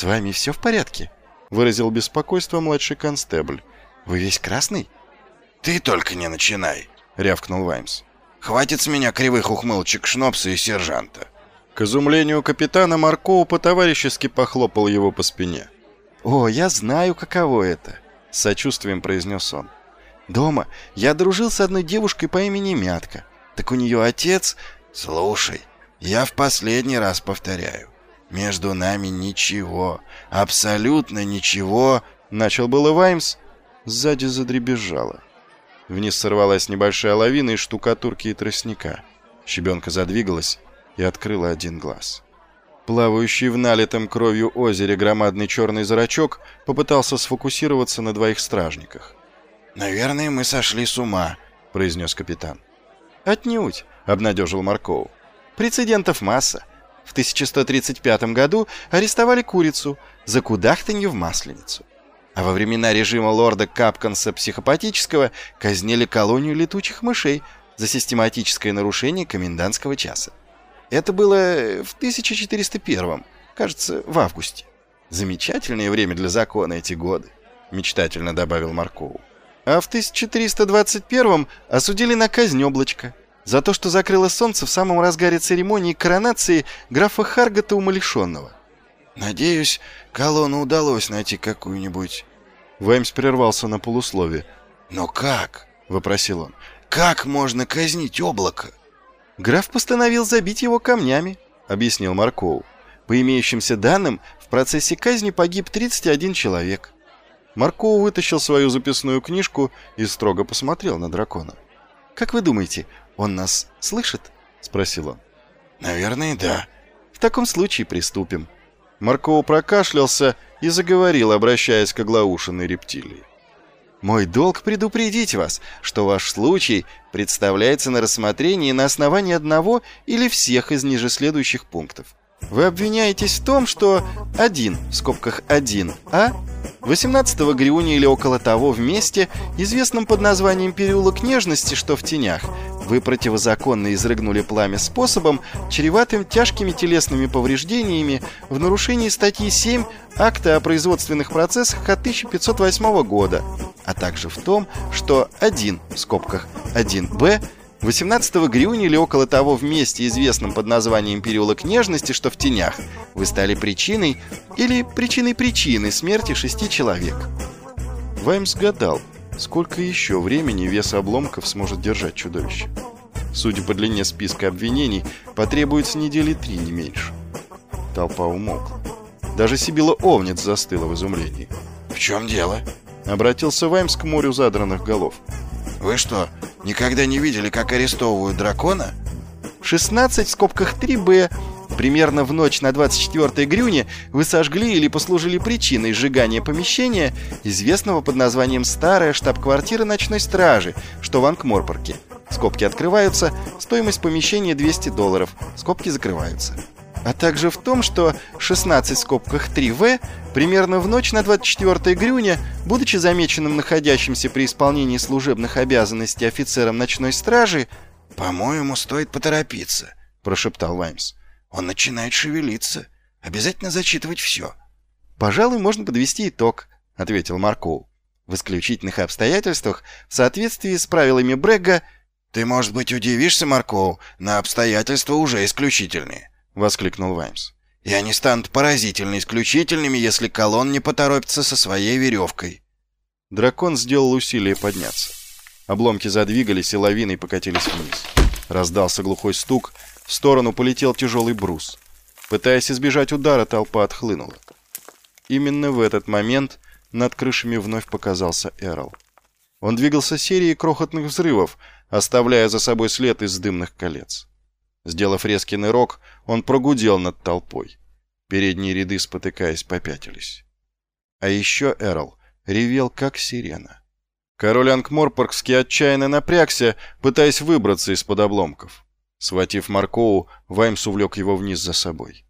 «С вами все в порядке?» — выразил беспокойство младший констебль. «Вы весь красный?» «Ты только не начинай», — рявкнул Ваймс. «Хватит с меня кривых ухмылочек Шнопса и сержанта». К изумлению капитана Маркоу по-товарищески похлопал его по спине. «О, я знаю, каково это», — с сочувствием произнес он. «Дома я дружил с одной девушкой по имени Мятка. Так у нее отец...» «Слушай, я в последний раз повторяю. Между нами ничего, абсолютно ничего...» Начал было Ваймс, сзади задребезжало. Вниз сорвалась небольшая лавина из штукатурки и тростника. Щебенка задвигалась и открыла один глаз. Плавающий в налитом кровью озере громадный черный зрачок попытался сфокусироваться на двоих стражниках. «Наверное, мы сошли с ума», — произнес капитан. «Отнюдь», — обнадежил Маркоу. «Прецедентов масса. В 1135 году арестовали курицу за кудахтанье в масленицу. А во времена режима лорда Капканса Психопатического казнили колонию летучих мышей за систематическое нарушение комендантского часа. Это было в 1401, кажется, в августе. Замечательное время для закона эти годы, мечтательно добавил Маркову. А в 1321 осудили на казнь облачко за то, что закрыло солнце в самом разгаре церемонии коронации графа Харгота умалишенного. «Надеюсь, колонну удалось найти какую-нибудь...» Ваймс прервался на полуслове. «Но как?» — вопросил он. «Как можно казнить облако?» «Граф постановил забить его камнями», — объяснил Маркоу. «По имеющимся данным, в процессе казни погиб 31 человек». Маркоу вытащил свою записную книжку и строго посмотрел на дракона. «Как вы думаете, он нас слышит?» — спросил он. «Наверное, да». «В таком случае приступим». Маркоу прокашлялся и заговорил, обращаясь к оглаушенной рептилии. Мой долг предупредить вас, что ваш случай представляется на рассмотрении на основании одного или всех из ниже следующих пунктов. Вы обвиняетесь в том, что один в скобках 1А 18 Гриуня или около того вместе, известном под названием «Переулок нежности», что в тенях, вы противозаконно изрыгнули пламя способом, чреватым тяжкими телесными повреждениями в нарушении статьи 7 Акта о производственных процессах от 1508 года, а также в том, что 1 в скобках 1Б 18 гривня или около того в месте, известном под названием «Переулок нежности», что в тенях, вы стали причиной или причиной причины смерти шести человек. Ваймс гадал, сколько еще времени вес обломков сможет держать чудовище. Судя по длине списка обвинений, потребуется недели три, не меньше. Толпа умолкла. Даже Сибила Овнец застыла в изумлении. «В чем дело?» Обратился Ваймс к морю задранных голов. «Вы что, никогда не видели, как арестовывают дракона?» 16 в скобках 3Б. Примерно в ночь на 24 грюне вы сожгли или послужили причиной сжигания помещения, известного под названием «Старая штаб-квартира ночной стражи», что в Анкморпорке. Скобки открываются, стоимость помещения 200 долларов, скобки закрываются а также в том, что 16 в скобках 3В примерно в ночь на 24 грюня, будучи замеченным находящимся при исполнении служебных обязанностей офицером ночной стражи, «По-моему, стоит поторопиться», — прошептал Ваймс. «Он начинает шевелиться. Обязательно зачитывать все». «Пожалуй, можно подвести итог», — ответил Маркоу. «В исключительных обстоятельствах, в соответствии с правилами Брега...» «Ты, может быть, удивишься, Маркоу, но обстоятельства уже исключительные». — воскликнул Ваймс. «И они станут поразительно исключительными, если колонн не поторопится со своей веревкой». Дракон сделал усилие подняться. Обломки задвигались и лавиной покатились вниз. Раздался глухой стук, в сторону полетел тяжелый брус. Пытаясь избежать удара, толпа отхлынула. Именно в этот момент над крышами вновь показался Эрл. Он двигался серией крохотных взрывов, оставляя за собой след из дымных колец. Сделав резкий нырок, он прогудел над толпой. Передние ряды, спотыкаясь, попятились. А еще Эрл ревел, как сирена. Король Ангморпоргский отчаянно напрягся, пытаясь выбраться из-под обломков. Схватив Маркоу, Ваймс увлек его вниз за собой.